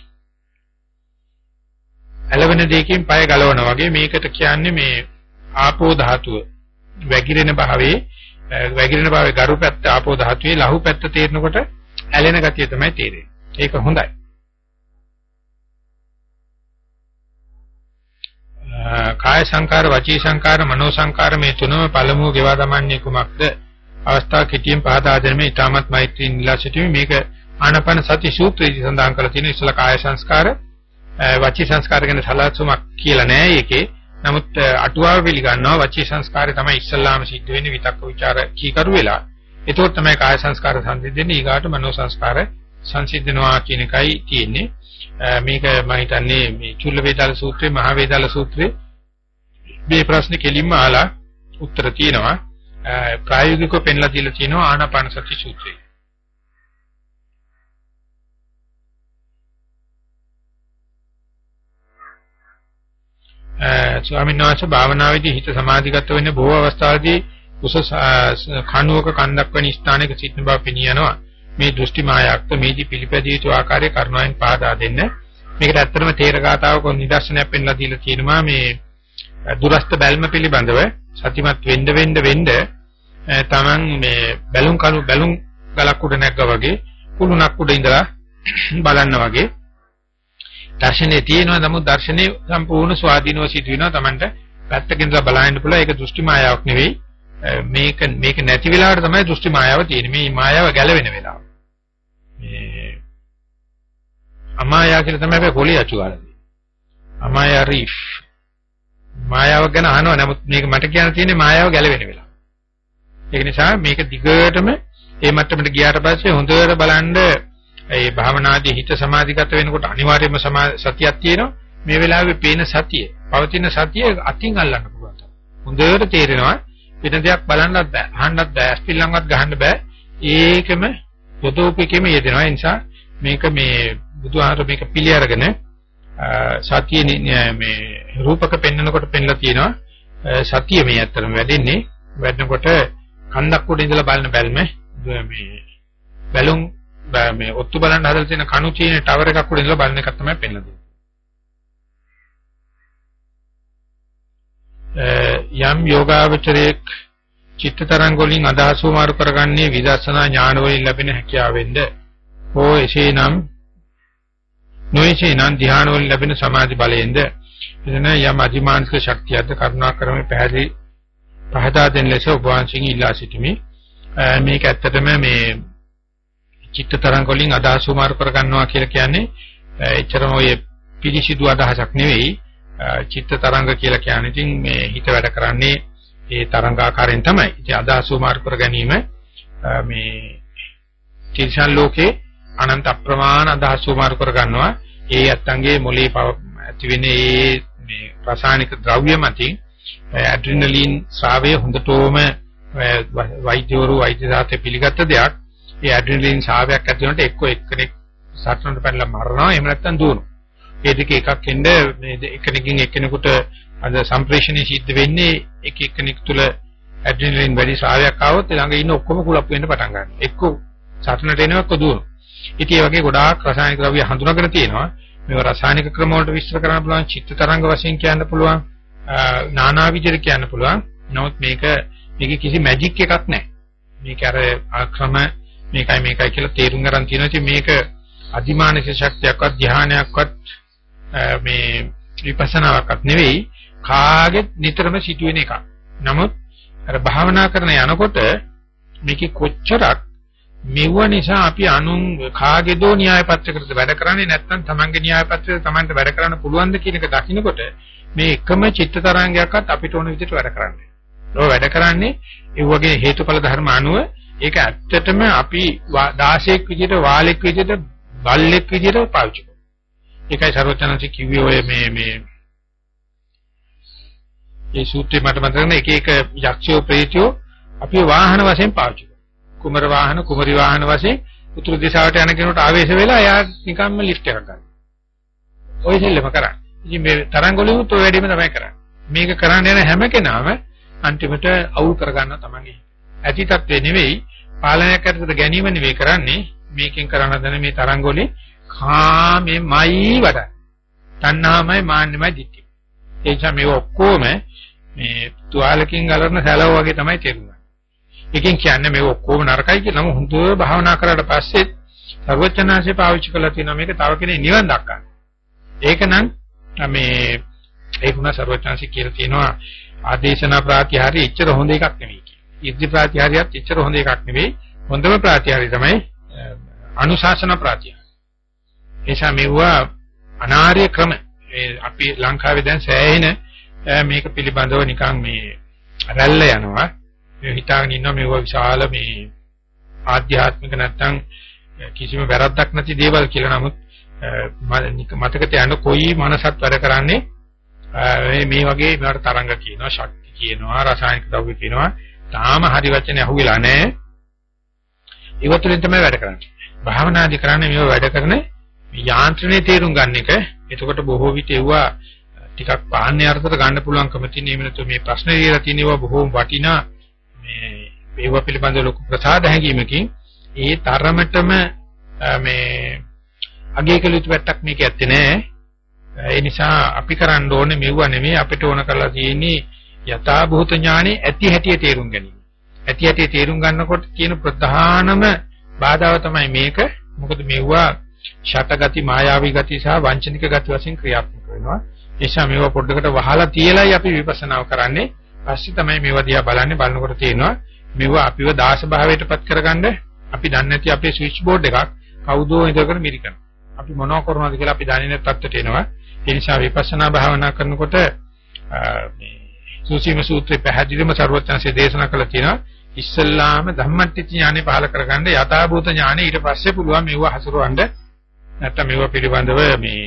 ඇලවෙන දෙයකින් පය ගලවනවා වගේ මේකට කියන්නේ මේ ආපෝ ධාතුව වැగిරෙන භාවයේ වැగిරෙන භාවයේ ගරු පැත්ත ආපෝ ධාතුවේ ලහු පැත්ත තේරෙනකොට ඇලෙන ගතිය තමයි තේරෙන්නේ. ඒක හොඳයි. කාය සංකාර, වචී සංකාර, මනෝ සංකාර මේ තුනම පළමුව ගෙවා දමන්නේ කුමක්ද? අවස්ථා කෙටියෙන් පහදා දෙන්නේ ඊටමත් මෛත්‍රී නිලා සිටීමේ මේක ආනපන සති සූත්‍රයේදී සඳහන් කරලා තියෙන ඉස්සලා කාය සංස්කාර වචී සංස්කාර ගැන සලසුමක් කියලා නෑ ඒකේ. නමුත් අටුවාව පිළිගන්නවා වචී සංස්කාරය තමයි ඉස්සල්ලාම සිද්ධ වෙන්නේ විතක්ක ਵਿਚාර කීකරු වෙලා. ඒකෝත් තමයි කාය සංස්කාර සංසිද්ධෙන්නේ ඊගාට මනෝ සංස්කාර සංසිද්ධනවා කියන එකයි තියෙන්නේ. මේක මම හිතන්නේ මේ චුල්ල වේදාල සූත්‍රයේ මහා වේදාල සූත්‍රයේ මේ ප්‍රශ්නේ කෙලින්ම අහලා උත්තර තියෙනවා. ප්‍රායෝගිකව පෙන්ලා දීලා තියෙනවා ආනාපාන සති සූත්‍රයේ. ස්වාමීන් වහන්සේ භාවනාවේදී හිත සමාධිගත වෙන්නේ බොහෝ අවස්ථාවලදී උස කණුවක කන්දක් වැනි ස්ථානයක සිටින බව පෙනී යනවා. මේ දෘෂ්ටි මායක්ත මේදි පිළිපැදිය යුතු ආකාරය කරුණාවෙන් පාදා දෙන්න. මේකට ඇත්තටම තේරගතාවක නිදර්ශනයක් පෙන්ලා දීලා තියෙනවා මේ දුරස්ත බැල්ම පිළිබඳව සතිමත් වෙන්න වෙන්න වෙන්න තමන් මේ බැලුම් කණු බැලුම් ගලක් උඩ නැග්ගා වගේ කුළුණක් උඩ ඉඳලා බලන්න වගේ දර්ශනේ තියෙනවා. නමුත් දර්ශනේ සම්පූර්ණ ස්වාධීනව සිදු වෙනවා Tamanට පැත්තකින් ඉඳලා බලන්න පුළුවන්. ඒක දෘෂ්ටි මායාවක් නෙවෙයි. මේක මේක නැති වෙලාවට තමයි දෘෂ්ටි මායාව තියෙන්නේ. මේ මායාව ගැලවෙන වෙලාව. මේ අමායා කියලා තමයි අපි පොලි අචුවාලදී අමායා රීෆ් මායාව ගැන අහනවා. නමුත් මේක මට කියන්න තියෙන්නේ මායාව ගැලවෙන වෙලාව. ඒක නිසා මේක දිගටම ඒ මට්ටමට ගියාට පස්සේ හොඳට බලන්න ඒ භාවනාදී හිත සමාධිගත වෙනකොට අනිවාර්යයෙන්ම සතියක් තියෙනවා. මේ වෙලාවේ පේන සතිය, පවතින සතිය අතින් අල්ලන්න පුළුවන්. හොඳට තේරෙනවා වෙන දෙයක් බලන්නත් බෑ, අහන්නත් බෑ, ස්පිල්ලම්වත් ගහන්න බෑ. ඒකම පොතෝපිකෙම යෙදෙනවා. ඒ නිසා මේක මේ බුදුහාර මේක පිළි අරගෙන සතිය මේ රූපක පෙන්නකොට පෙන්ලා තියෙනවා. සතිය මේ ඇත්තටම වැඩෙන්නේ වැඩනකොට කන්දක් උඩ ඉඳලා බලන බැල්ම මේ බැලුම් මේ ඔත්තු බලන්න හදලා තියෙන කණු චීනේ ටවර් එකක් උඩ ඉඳලා බලන එක තමයි පෙන්ලා දෙන්නේ. යම් යෝගාවචරයේක් චිත්ත තරංග වලින් අදහස් වමාරු කරගන්නේ විදර්ශනා ඥාන වලින් ලැබෙන හැකියාවෙන්ද? හෝ එසේනම් නොයසේනම් ධ්‍යාන වලින් ලැබෙන සමාධි බලයෙන්ද? එතන යම් අධිමානසික ශක්තියක්ද කරුණා කරමින් පැහැදිලි පහදා දෙන ලෙස ඔබ වහන්සේගෙන් ඉල්ලා සිටිමි. මේක ඇත්තටම මේ චිත්ත තරංග වලින් අදහස් වමාරු කරගන්නවා කියලා කියන්නේ එච්චරම ඔය පිළිසිදු අදහසක් නෙවෙයි චිත්ත තරංග කියලා කියන්නේ ඉතින් මේ හිත වැඩ කරන්නේ ඒ තරංගාකාරයෙන් තමයි. ඉතින් අදහස මාර්ග කර ගැනීම මේ තිරිසන් ලෝකේ අනන්ත අප්‍රමාණ අදහස් මාර්ග කර ගන්නවා. ඒ යත්තන්ගේ මොලේ ඇති වෙන ඒ මේ රසායනික ද්‍රව්‍ය මතින් ඇඩ්‍රිනලින් ශ්‍රාවය හොඳටම වෛද්‍යවරු වෛද්‍ය දාතේ පිළිගත්ත දෙයක්. ඒ ඇඩ්‍රිනලින් ශ්‍රාවයක් ඇති වෙනකොට එක්ක එක්කෙනෙක් සටනට පැනලා මරනවා එහෙම නැත්නම් දුවනවා. ඒ දෙක එකක් එන්න මේ එකනකින් එක්කෙනෙකුට අද සම්ප්‍රේෂණය සිද්ධ වෙන්නේ එක එක්කෙනෙක් තුල ඇඩ්‍රිනලින් වැඩි ශ්‍රාවයක් ආවොත් ළඟ ඉන්න ඔක්කොම කුලප් වෙන්න පටන් ගන්නවා. එක්ක සටනට එනවා එක්ක දුවනවා. ඉතින් මේ වගේ ගොඩාක් රසායනික ද්‍රව්‍ය හඳුනාගෙන තියෙනවා. මේව රසායනික ක්‍රම වලට විස්තර කරන්න පුළුවන්, චිත්ත තරංග වශයෙන් කියන්න පුළුවන්, නානා විදිහට කියන්න පුළුවන්. නමුත් මේක මේකේ කිසි මැජික් එකක් නැහැ. මේක අර ක්‍රම මේකයි මේකයි කියලා තේරුම් ගන්න තියෙනවා. ඉතින් මේක අධිමානසික ශක්තියක්වත් ධ්‍යානයක්වත් මේ විපස්සනාවක්වත් නෙවෙයි කාගෙත් නිතරම සිදුවෙන එකක්. නමුත් අර භාවනා කරන යනකොට මේකේ කොච්චරක් මෙව නිසා අපි අනුන් කාගේදෝ න්‍යාය පත්‍රයකට වැඩ කරන්නේ නැත්නම් තමන්ගේ න්‍යාය පත්‍රයට තමන්ට වැඩ කරන්න පුළුවන්ද කියන එක දකින්නකොට මේ එකම චිත්ත තරංගයක්වත් අපිට ඕන විදිහට වැඩ කරන්නේ. ඒක වැඩ කරන්නේ ඒ වගේ හේතුඵල ධර්ම අනුව ඒක ඇත්තටම අපි 16ක් විදිහට වාලෙක් විදිහට බල්ලෙක් විදිහට පාවිච්චි ඒකයි ਸਰවඥාන්සේ කිව්වේ ඔය මේ මේ ඒ සූත්‍රේ මට මතක නැහැ එක එක යක්ෂයෝ ප්‍රේතයෝ අපි වාහන වශයෙන් පාවිච්චි කරනවා. කුමර වාහන කුමරි වාහන වශයෙන් උතුරු දිශාවට යන කෙනෙකුට ආවේශ වෙලා එයා නිකම්ම ලිෆ්ට් එකක් ගන්නවා. ඔය දෙල්ලම කරන්නේ. ඉතින් මේ තරංගවලින් ඔය වැඩේම තමයි කරන්නේ. මේක කරන්න යන හැම කෙනාම අන්තිමට අවුල් කරගන්න තමයි. ඇති තත්ත්වේ නෙවෙයි පාලනයක් කරකට ගැනීම නෙවෙයි කරන්නේ මේකෙන් කරන්න දන මේ තරංගවලින් කාමෙමයි වඩ. තණ්හාමයි මාන්නෙමයි දික්කේ. ඒ නිසා මේ ඔක්කොම මේ තුවාලකින් ගලන සැලව වගේ තමයි තේරුණා. එකෙන් කියන්නේ මේ ඔක්කොම නරකයි කියලා නම් හොඳ භාවනා කරලා පස්සේ සර්වචනාංශේ පාවිච්චි කරලා තියෙනවා මේක තව කෙනෙක් නිවන් දක්කන්න. ඒක නම් මේ ඒක උනා සර්වචනාංශේ කියලා තියෙනවා ආදේශනා ප්‍රාතිහාරය එච්චර හොඳ එකක් නෙවෙයි කියලා. ඉද්ධි ප්‍රාතිහාරයත් එච්චර හොඳ එකක් නෙවෙයි. හොඳම ප්‍රාතිහාරය තමයි අනුශාසන ප්‍රාතිහාරය. එනිසා මෙවුවා අනාර්ය ක්‍රම අපි ලංකාවේ දැන් සෑහෙන මේක පිළිබඳව නිකන් මේ රැල්ල යනවා මේ හිතාගෙන ඉන්නවා මේවා විශාල මේ ආධ්‍යාත්මික නැත්තම් කිසිම වැරද්දක් නැති දේවල් කියලා නමුත් මතක තියාගන්න කොයි මනසත් වැඩ කරන්නේ මේ වගේ මේවට තරංග කියනවා ශක්ති කියනවා රසායනික ද්‍රව්‍ය කියනවා තාම හරි වචනේ අහුවෙලා නැහැ. ඉවතුලින් තමයි වැඩ කරන්නේ. භාවනාදි කරන්නේ මේව වැඩ කරන්නේ යාන්ත්‍රණය තේරුම් ගන්න එක. එතකොට බොහෝ විට එවුවා ටිකක් පාන්නේ අර්ථයට ගන්න පුළුවන්කම තියෙන එහෙම නැත්නම් මේ ප්‍රශ්න විලා තියෙනවා බොහෝම වටිනා මේ ඒව පිළිබඳව ලොකු ප්‍රසාද හැඟීමකින් ඒ තරමටම මේ අගය කළ යුතු පැත්තක් මේක ඇත්තේ නෑ ඒ නිසා අපි කරන්න ඕනේ මෙවුව නෙමෙයි අපිට ඕන කරලා තියෙන්නේ යථා භූත ඥානෙ ඇති හැටි තේරුම් ගැනීම ඇති හැටි තේරුම් ගන්නකොට තියෙන ප්‍රධානම බාධාව තමයි මේක මොකද මෙවුවා ෂටගති මායාවී ගති සහ වංචනික ගති වශයෙන් ක්‍රියාත්මක වෙනවා. ඒ නිසා මේවා පොඩ්ඩකට වහලා තියලායි අපි විපස්සනාව කරන්නේ. පස්සේ තමයි මේවා දිහා බලන්නේ බලනකොට තේනවා මේවා අපිව දාස භාවයටපත් කරගන්න අපි දන්නේ නැති අපේ ස්විච් බෝඩ් එකක් කවුදෝ ඉඳගෙන මිරිකන. අපි මොනව කරනවද කියලා අපි දන්නේ නැත් තත්ත්වයට එනවා. ඒ නිසා විපස්සනා භාවනා කරනකොට මේ සූසීම සූත්‍රයේ පැහැදිලිවම ਸਰවඥාන්සේ දේශනා කළා තියෙනවා ඉස්සල්ලාම ධම්මට්ටි ඥානෙ පහල කරගන්න යථාභූත ඥානෙ ඊට පස්සේ පුළුවන් මෙව හසුරවන්න නැත්තම් මෙව පිළිබඳව මේ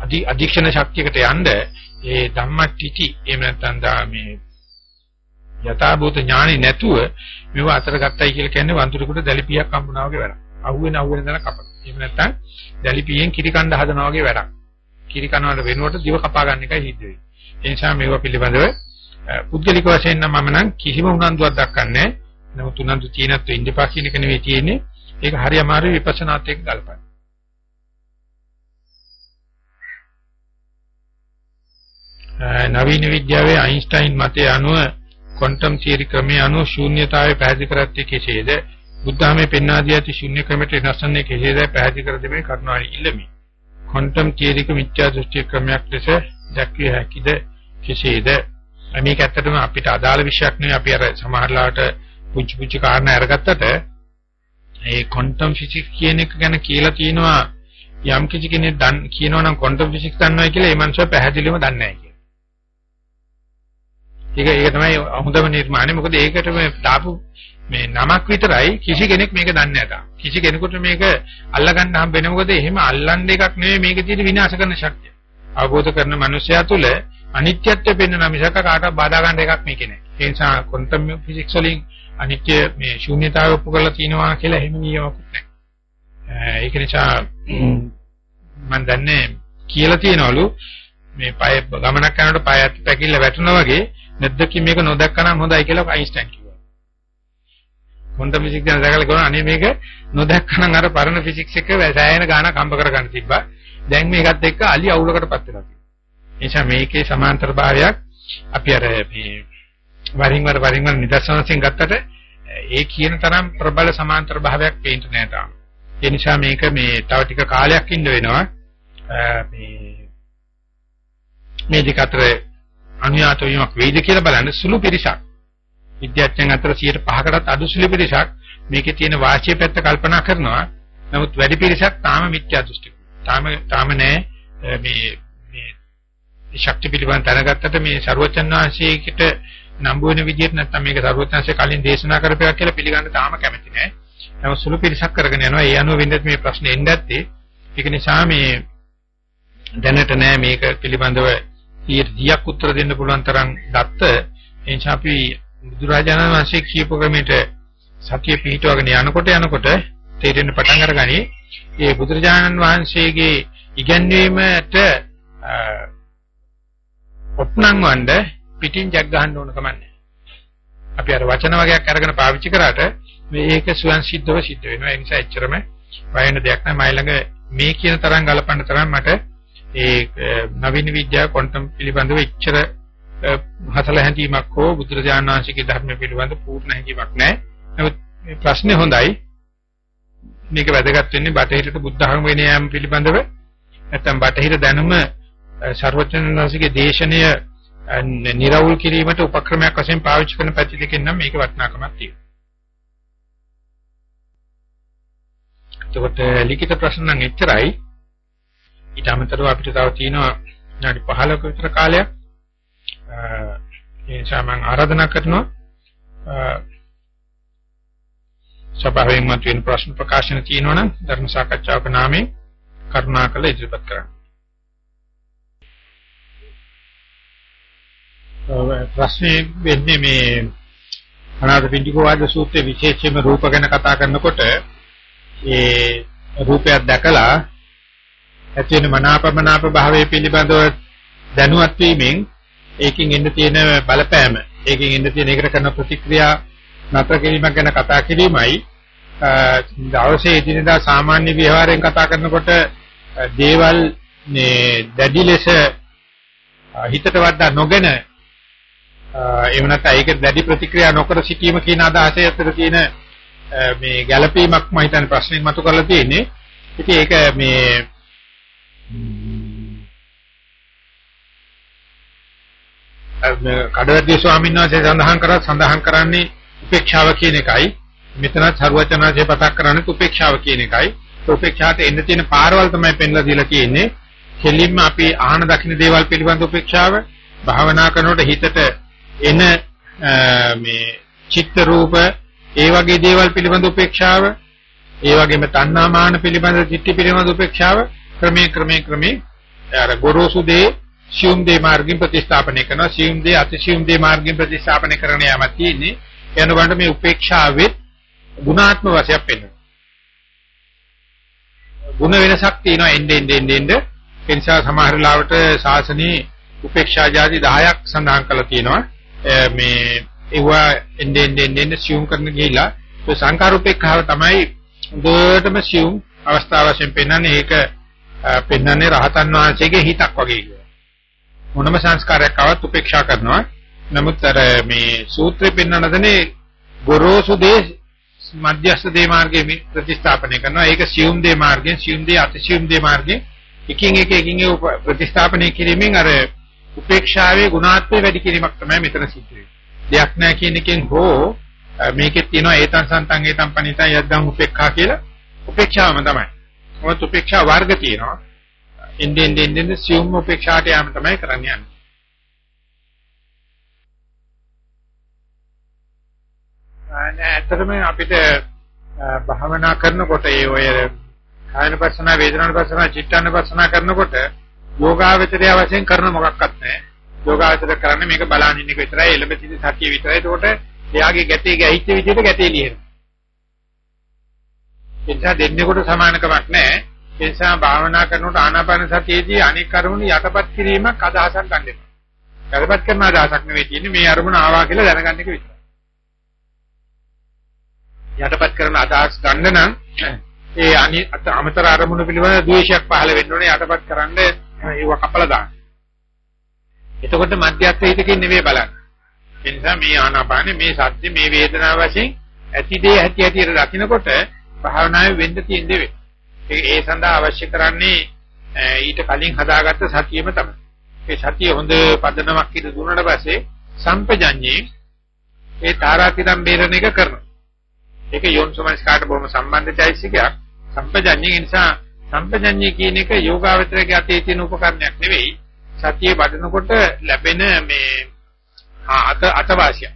අධි අධික්ෂණ ශක්තියකට යන්න ඒ ධම්මට්ටි එහෙම නැත්තම් දා මේ යථාභූත ඥානෙ නැතුව මෙව අතර ගත්තයි කියලා කියන්නේ වඳුරෙකුට දැලිපියක් හම්බුනා වගේ වැඩක්. අහුවෙන අහුවෙන දන කපන. එහෙම නැත්තම් දැලිපියෙන් කිරි කණ්ඩ හදනවා වගේ වැඩක්. කිරි කනවට වෙනුවට දිව කපා ගන්න එකයි සිද්ධ වෙන්නේ. ඒ නිසා මේව පිළිබඳව පුද්ගලික වශයෙන් නම් මම නම් කිසිම උනන්දුවක් දක්වන්නේ නැහැ. නමුත් උනන්දු තියෙනත් ඉන්දිපා කියන එක නෙවෙයි තියෙන්නේ. ඒක හරි අමාරුයි විපස්සනාත් එක්ක ගලපන්න. නවීන විද්‍යාවේ අයින්ස්ටයින් මතය අනුව ක්වොන්ටම් තියරි ක්‍රමයේ අනුව ශූන්‍යතාවය පැහැදිලි කරත්තේ කෙසේද? බුද්ධාමයේ පෙන්වා දී ඇති ශූන්‍ය ක්‍රමයට වෙනස්න්නේ කෙසේද පැහැදිලි කර දෙමින් කරුණාවයි ඉල්ලමි. ක්වොන්ටම් තියරික මිත්‍යා දෘෂ්ටි ක්‍රමයක් ලෙස දැක්විය හැකිද කෙසේද? මේක ඇත්තටම අපිට අදාළ විෂයක් නෙවෙයි අපි අර සමහරලාට පුංචි පුංචි කාරණා අරගත්තට ඒ ක්වොන්ටම් ෆිසික්ස් කියන එක ගැන කියලා තියෙනවා යම් කිසි කෙනෙක් දන් කියනවා නම් ක්වොන්ටම් ෆිසික්ස් දන්නවා කියලා ඒ මනුස්සයා පැහැදිලිවම දන්නේ නැහැ කියලා. ඒක ඒක තමයි අමුදම නිර්මාණය. මොකද ඒකට මේ දාපු මේ නමක් විතරයි කිසි කෙනෙක් මේක දන්නේ නැතා. කිසි කෙනෙකුට මේක අල්ලගන්න හම්බ වෙන්නේ මොකද එහෙම අල්ලන්න එකක් නෙවෙයි මේකේ තියෙන විනාශ කරන ශක්තිය. අවබෝධ කරන මනුස්සයා තුළ අනිත්‍යත්වය පෙන්වන මිසක කාටවත් බාධා ගන්න එකක් මේකේ නැහැ. ඒ නිසා ක්වොන්ටම් ෆිසික්ස් වලින් අනිත්‍ය මේ ශූන්‍යතාවය ඔප්පු කරලා තිනවා කියලා එහෙම නියමකුත් නැහැ. ඒක නිසා මම දන්නේ කියලා තියනවලු මේ පය ගමනක් යනකොට පය අත් පැකිල්ල වැටුණා වගේ නැද්දකින් මේක නොදැක්කනම් හොඳයි කියලා අයින්ස්ටයින් කිව්වා. ක්වොන්ටම් ෆිසික්ස් ගැන දැකලා ගොන අනේ මේක නොදැක්කනම් අර පරණ ෆිසික්ස් එක සෑහෙන ගාණක් හම්බ කරගන්න තිබ්බා. දැන් මේකත් එක්ක අලි අවුලකටපත් වෙනවා. එනිසා මේකේ සමාන්තර භාවයක් අපි අර මේ වරින් වර වරින් වර නිදර්ශන වශයෙන් ගත්තට ඒ කියන තරම් ප්‍රබල සමාන්තර භාවයක් පේන්න නෑ තාම. ඒ නිසා මේක මේ තව ටික කාලයක් ඉන්න වෙනවා. මේ මේ දෙක අතර අනුයාත වීමක් වෙයිද කියලා බලන්න සුළු පිරිසක්. විද්‍යාඥයන් අතර 105කටත් අඩු සුළු පිරිසක් මේකේ තියෙන වාචික පැත්ත කල්පනා කරනවා. නමුත් වැඩි පිරිසක් තාම මිත්‍යා දෘෂ්ටික. තාම තාම නෑ මේ මේ ශක්ති පිළිබඳ දැනගත්තට මේ ਸਰුවචන් වහන්සේකට නම්බු වෙන විදිහට නැත්නම් මේක ਸਰුවචන්සේ කලින් දේශනා කරපයක් කියලා පිළිගන්න තාම කැමති නෑ. නමුත් සුළු පිරිසක් කරගෙන යනවා. ඒ අනුව වෙන්නත් මේ ප්‍රශ්නේ එන්න ඇත්තේ. ඒක නිසා මේ දැනට නෑ මේක පිළිබඳව 100ක් උත්තර දෙන්න පුළුවන් තරම් දත්ත එනිසා අපි බුදුරජාණන් වහන්සේ කියපු ක්‍රමයට සතිය පිහිටවගෙන යනකොට යනකොට තේරෙන්න පටන් අරගනි ඒ බුදුරජාණන් වහන්සේගේ ඉගැන්වීමට ඔප්නං වණ්ඩ පිටින් ජග් ගන්න ඕන කමන්නේ. අපි අර වචන වගේක් අරගෙන පාවිච්චි කරාට මේක ස්වයන් සිද්ධව සිද්ධ වෙනවා. ඒ නිසා එච්චරම වයන දෙයක් නෑ. මයි ළඟ මේ කියන තරම් ගලපන්න තරම් මට ඒ නවීන විද්‍යාව ක්වොන්ටම් පිළිබඳව එච්චර හසල හැඳීමක් හෝ බුදුරජාණන් වහන්සේගේ ධර්ම පිළිබඳ පූර්ණ හැඟීමක් නැහැ. නමුත් මේ ප්‍රශ්නේ හොඳයි. මේක වැදගත් වෙන්නේ බටහිරට බුද්ධ ධර්ම වෙන යාම පිළිබඳව නැත්නම් බටහිර දැනුම ਸਰවඥාන්සේගේ දේශනය නිරවුල් කිරීමට උපක්‍රමයක් වශයෙන් පාවිච්චි කරන පැති දෙකෙන් නම් මේක වටිනාකමක් තියෙනවා. එතකොට ලිඛිත ප්‍රශ්න නම් එච්චරයි. ඊට අමතරව අපිට තව තියෙනවා විනාඩි 15ක විතර කාලයක්. ඒ නිසා මම ආරාධනා කරනවා සභාවෙන් මතුවෙන ප්‍රශ්න ප්‍රකාශන තියෙනවනම් ධර්ම සාකච්ඡාවක නාමයෙන් කරුණාකර ඉදිරිපත් කරන්න. ප්‍රශ්නේ වෙන්නේ මේ අනාථ පිටිකෝ වාද සූත්‍රයේ විශේෂයෙන්ම රූප ගැන කතා කරනකොට ඒ රූපයක් දැකලා ඇති වෙන මනාපමනාප භාවයේ පිළිබඳව දැනුවත් වීමෙන් ඒකෙන් එන්න තියෙන බලපෑම ඒකෙන් එන්න තියෙන ඒකට කරන ප්‍රතික්‍රියා නතර කිරීමක් ගැන කතා කිරීමයි. දවසේ එදිනෙදා සාමාන්‍ය ව්‍යවહાරයෙන් කතා කරනකොට දේවල් මේ දැඩි ලෙස හිතට වඩා නොගෙන එහෙම නැත්නම් ඒක දැඩි ප්‍රතික්‍රියා නොකර සිටීම කියන අදහසේ අතර තියෙන මේ ගැළපීමක් මම හිතන්නේ ප්‍රශ්නෙක් මතු කරලා තියෙන්නේ. ඉතින් ඒක මේ කඩවැද්දී ස්වාමීන් වහන්සේ සඳහන් කරා සඳහන් කරන්නේ උපේක්ෂාව කියන එකයි. මෙතනත් සරුවචනාංශය පතක් කරන්නේ උපේක්ෂාව කියන එකයි. උපේක්ෂාට එන්න තියෙන පාරවල් තමයි පෙන්ලා දීලා තියෙන්නේ. කෙලින්ම අපි ආහන දකින්න දේවල් පිළිබඳ උපේක්ෂාව භාවනා කරනකොට හිතට එන මේ චිත්ත රූප ඒ වගේ දේවල් පිළිබඳ උපේක්ෂාව ඒ වගේම තණ්හා මාන පිළිබඳ චිත්ති පිළිබඳ උපේක්ෂාව ක්‍රමේ ක්‍රමේ ක්‍රමේ අර ගොරෝසු දේ සියුම් දේ මාර්ගින් ප්‍රතිස්ථාපනය කරනවා. සියුම් දේ අතිසියුම් දේ මාර්ගින් ප්‍රතිස්ථාපනය කරන යාමක් තියෙන්නේ. එනකොට මේ උපේක්ෂාවෙත් ගුණාත්ම වශයෙන් පෙන්වනවා. ගුණ වෙනසක් තියෙනවා. එන්න එන්න එන්න එන්න. ඒ නිසා සමහර ලාවට සාසනයේ උපේක්ෂා જાති 10ක් සඳහන් කරලා තියෙනවා. මේ ඒවා එන්නේ එන්නේ එන්නේ සියුම් කරන ගිහිලා ඒ සංකාර උපේක්ෂාව තමයි උඩටම සියුම් අවස්ථාව වශයෙන් පෙන්වන්නේ ඒක පෙන්වන්නේ රහතන් වහන්සේගේ හිතක් වගේ කියලා. මොනම සංස්කාරයක් ආවත් උපේක්ෂා කරනවා. නමුත් අර මේ සූත්‍රෙ පෙන්වනදනේ ගොරෝසු දේ මධ්‍යස්ථ දේ මාර්ගයේ ප්‍රතිස්ථාපනය කරනවා. ඒක සියුම් දේ මාර්ගයෙන් සියුම් දේ අතිසියුම් දේ මාර්ගයෙන් එකින් එක එකින් ප්‍රතිස්ථාපනය කිරීමෙන් අර උපේක්ෂාවේ ගුණාත්මය වැඩි කිරීමක් තමයි මෙතන සිද්ධ වෙන්නේ. දෙයක් නැහැ කියන එකෙන් හෝ මේකෙත් තියෙනවා ඒතං සන්තං ඒතං පනිතං යද්දං උපේක්ඛා කියලා උපේක්ෂාවම තමයි. මොකද උපේක්ෂා වර්ග තියෙනවා. ඉන්දෙන් ඉන්දෙන් ඉන්දෙන් සියුම් උපේක්ෂාට යාම තමයි කරන්නේ. ඇත්තටම අපිට භාවනා කරනකොට ඒ ඔය කායන පස්සනා වේදනාන පස්සනා චිත්තාන පස්සනා කරනකොට යෝගාවචරය වශයෙන් කරන මොකක්වත් නැහැ. යෝගාවචර කරන්නේ මේක බලන්න ඉන්න එක විතරයි එළඹ සිටි සතිය විතරයි. ඒකට එයාගේ ගැටේ ගැහිච්ච විදිහට ගැටේ ලියනවා. ඒ නිසා දෙන්නෙකුට සමානකමක් නැහැ. ඒ නිසා භාවනා කරනකොට ආනාපාන සතියේදී අනික් කරුණු යටපත් කිරීමක් අදහසක් ගන්න එපා. යටපත් කරන අදහසක් නෙවෙයි තියෙන්නේ මේ අරමුණ ආවා කියලා දැනගන්න එක විතරයි. යටපත් කරන අදහස් ගන්න නම් ඒ අනි අමතර අරමුණු පිළිබඳ ද්වේෂයක් පහළ වෙන්න ඕනේ යටපත් කරන්න ඒව කපලා දාන්න. එතකොට මධ්‍යස්ථ හිතකින් නෙවෙයි බලන්නේ. ඒ නිසා මේ ආනාපානේ මේ සද්ද මේ වේදනාව වශයෙන් ඇති දේ ඇති ඇතිට දකින්නකොට භාවනාවේ වෙන්න තියෙන දේ ඒ සඳහා අවශ්‍ය කරන්නේ ඊට කලින් හදාගත්ත සතියෙම තමයි. ඒ සතිය හොඳ පදනමක් ඉද දුන්නාට පස්සේ සම්පජඤ්ඤේ ඒ තාරාතිරම් බේරණ එක කරනවා. ඒක යෝනිසමස්කාරට බොහොම සම්බන්ධ චෛසිකයක්. සම්පජඤ්ඤේ නිසා සම්පජඤ්ඤේ කියන එක යෝගාවචරයේ අතේ තියෙන උපකරණයක් නෙවෙයි. සතියේ වඩනකොට ලැබෙන මේ අත අතවාසිය.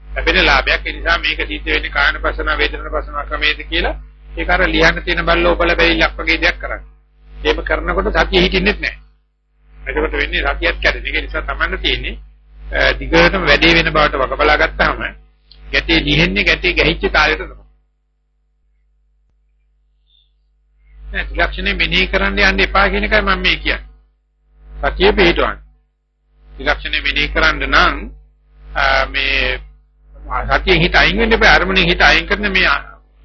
ලැබෙන ලාභයක් ඒ නිසා මේක සිද්ධ වෙන්නේ කායන පසන වේදන පසන ක්‍රමයේද කියලා ඒක අර ලියන්න තියෙන බල්ලෝ බල බැවිලක් වගේ දෙයක් කරන්නේ. ඒක කරනකොට සතිය හිටින්නෙත් නැහැ. එතකොට වෙන්නේ සතියත් කැඩෙන. ඒක නිසා තමන්න තියෙන්නේ දිගටම වැඩේ වෙන බවට වක බලා ගත්තාම ගැටේ ලිහෙන්නේ ගැටේ ගැහිච්ච තාලෙට තමයි. නෑ ත්‍රිලක්ෂණය මෙනෙහි කරන්න යන්න එපා කියන එකයි මම මේ කියන්නේ. සතිය පිටවන්න. ත්‍රිලක්ෂණය මෙනෙහි කරන්න නම් මේ සතියෙන් හිත අයින් වෙන්න එපා අරමුණෙන් හිත අයින් කරන මේ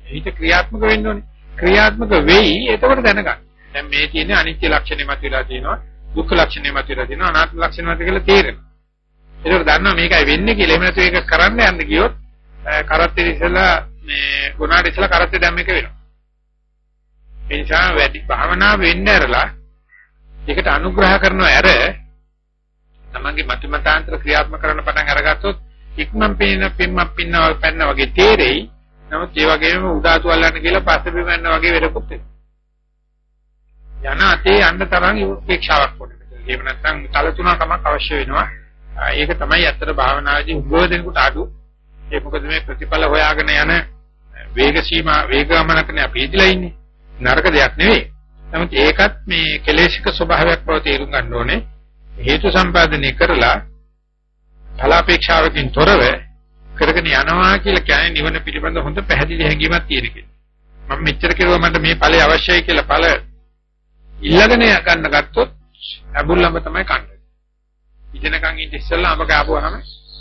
හිත ක්‍රියාත්මක වෙන්න ඕනේ. ක්‍රියාත්මක වෙයි එතකොට දැනගන්න. දැන් මේ තියෙන්නේ අනිත්‍ය ලක්ෂණය මත වෙලා තියෙනවා දුක්ඛ ලක්ෂණය මත වෙලා තියෙනවා අනාත්ම ලක්ෂණය මත කියලා තේරෙනවා. ඒකට දන්නවා මේකයි වෙන්නේ කියලා. එහෙම නැත්නම් ඒක කරන්න යන්න ගියොත් කරත්තේ ඉස්සලා මේ ගුණාට ඉස්සලා කරත්තේ දැම්ම එක වෙනවා. ඒ නිසා වැඩි භාවනා වෙන්න ඇරලා ඒකට අනුග්‍රහ කරනවා ඇර තමන්ගේ මතිමතාන්තර ක්‍රියාත්මක කරන පටන් අරගත්තොත් ඉක්මන් පින්න පිම්මක් පින්නවා පැන්න වගේ තේරෙයි. නමුත් ඒ වගේම උදාතු අල්ලන්න කියලා පස්සේ බිමන්න වගේ වෙලකුත් යන අතේ යන්න තරම් උපේක්ෂාවක් පොඩි. එහෙම නැත්නම් තල තුනකමක් අවශ්‍ය වෙනවා. ඒක තමයි ඇත්තට භාවනාදී උගව දෙනකොට අඩු. ඒ මොකද මේ ප්‍රතිඵල හොයාගෙන යන වේග සීමා වේගගමනකනේ අපි ඉදලා ඉන්නේ. නරක දෙයක් නෙවෙයි. නමුත් ඒකත් මේ කෙලෙසික ස්වභාවයක් බව තේරුම් ගන්න ඕනේ. හේතු සම්පාදනය කරලා ඵලාපේක්ෂාවකින් තොරව කරගෙන යනවා කියලා කියන්නේ නිවන පිළිබඳ හොඳ පැහැදිලි හැඟීමක් තියෙන කෙනෙක්. මම මෙච්චර කෙරුවා මට මේ ඵලය අවශ්‍යයි කියලා ඵල ඉල්ලගෙන ගන්න ගත්තොත් අබුල්ලඹ තමයි කන්නේ. ඉගෙනකන් ඉඳ ඉස්සෙල්ලා අඹ කාපුවාම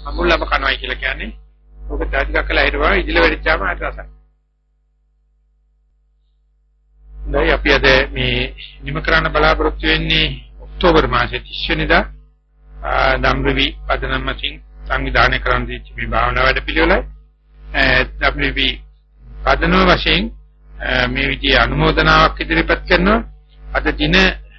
අමුල්ලඹ කනවායි කියලා කියන්නේ ඔබ තාටිකක් කළා හිටපුවා ඉදිල වෙරිච්චාම ආට දැන් අපි අද මේ නිම කරන්න බලාපොරොත්තු වෙන්නේ ඔක්තෝබර් මාසයේ 30 වෙනිදා ධම්රවි පදනම්මකින් සංවිධානය කරන්න දීච්ච මේ භාවනා වැඩ පිළිවෙලයි. WB පදනම වශයෙන් මේ විදිහේ අනුමೋದනාවක් ඉදිරිපත් කරනවා. අද දින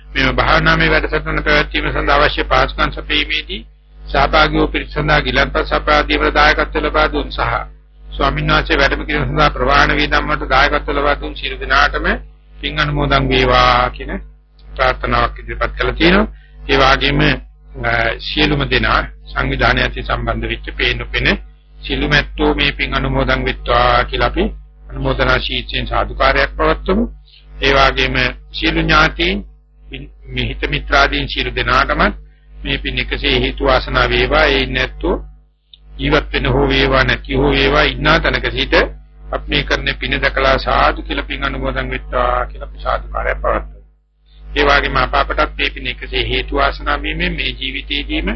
මේ භාවනාමය වැඩසටහන පැවැත්වීම සඳහා අවශ්‍ය පාසුකම් සපයීමේදී සහභාගී වූ පිරිසඳා ගිලන්පත් සපයාදීම දායකත්ව ලබා දුන් සහ ස්වාමීන් වහන්සේ වැඩම කිරීම සඳහා ප්‍රවාහන වේදම් වලට දායකත්ව ලබා දුන් සියලු දෙනාටම පින් අනුමෝදන් වේවා කියන ප්‍රාර්ථනාවක් ඉදිරිපත් කළා තියෙනවා. ඒ වගේම සියලුම දෙනා සංවිධානයත් සම්බන්ධ වෙච්ච පේන පෙන සිළුමැත්තෝ මේ පින් අනුමෝදන් වෙත්වා කියලා අපි අනුමೋದනා ශීර්ෂයෙන් සාදුකාරයක් පවත්වමු. ඒ වගේම සියලු ඥාතීන් මිහිත මිත්‍රාදීන් සියලු දෙනාටම මේ පින් එකසේ හේතු වාසනා වේවා ඒ නැත්තෝ ජීවත් වෙන හෝ වේවා නැති හෝ වේවා ඉන්නා තැනක සිට අපි මේ කරන පින දැකලා සාදු කියලා පින් අනුමෝදන් වෙත්වා කියලා අපි සාදුකාරයක් පවත්වමු. ඒ වගේම අපාපටත් මේ පින එකසේ හේතු වාසනා වීමෙන් මේ ජීවිතයේදීම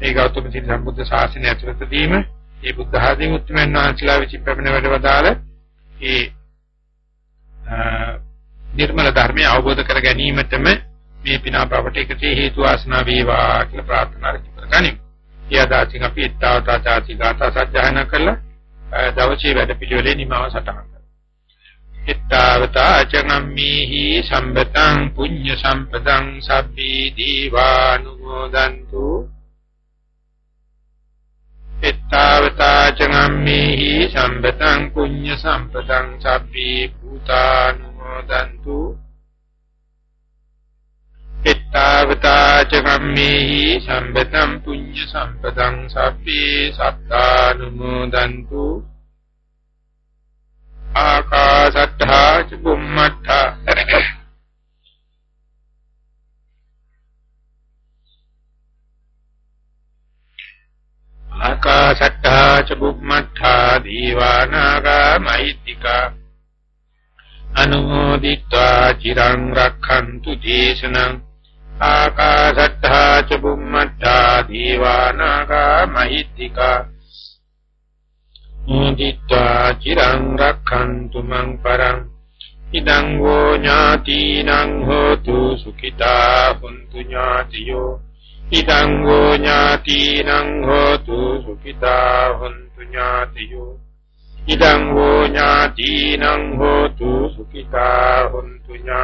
ඒ ගෞතම සිරි සම්බුද්ධ ශාසනය ඇතුළතදීම ඒ බුද්ධ ආදී උත්තරමන් වහන්සේලා විසින් පැමිණ වැඩවදාල ඒ නිර්මල ධර්මය අවබෝධ කර ගැනීමටම මේ පිනාපවට එකසේ හේතු වාසනා වේවා කියලා ප්‍රාර්ථනා කරගනිමු. ඊයදාසින් අපි ඊතාවතා ചാති ගාථා සජ්ජායනා කළා. දවසේ වැඩ පිළිවෙලේ නිමාව සටහන් කරමු. ඊතාවතා චනම්මේහි සම්බතං පුඤ්ඤ සම්පදං සබ්බී දීවානුමෝදන්තු එත්තාවතා චගම්මේහි සම්පතං පුඤ්ඤ සම්පතං සබ්බේ භූතානුමෝදන්තු එත්තාවතා චගම්මේහි සම්පතං පුඤ්ඤ සම්පතං සබ්බේ සත්තානුමෝදන්තු ආකාශට්ඨා ච බුම්මට්ඨා ආකාශට්ටා ච බුම්මඨා දීවානාගා මහිත්‍තිකා අනුමෝදිत्वा චිරං රක්ඛන්තු දේශනං ආකාශට්ටා ච බුම්මඨා දීවානාගා මහිත්‍තිකා මුදිत्वा චිරං රක්ඛන්තු මං පරං ඉදං වූ ඥාතිනං හෝතු සුඛිතා හුන්තු ඥාතියෝ ඉදං වූ ඥාතිනං හෝතු සුඛිතා හොන්තු ඥාතියෝ ඉදං වූ ඥාතිනං හෝතු සුඛිතා හොන්තු ඥාතියෝ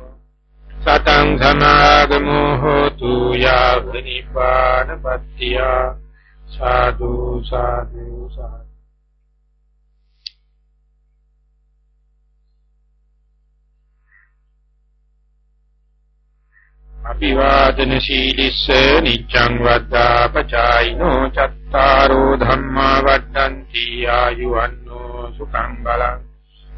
සතං සමාගමෝ හෝතු යාව නිපානපත්ත්‍ය සාදු සාදු සාදු. අභිවාදන සීලිස්ස නිච්ඡං වද්දා පචායිනෝ චත්තාරෝ ධම්මා වඩ්ඩಂತಿ ආයුවන්නෝ සුඛං බලං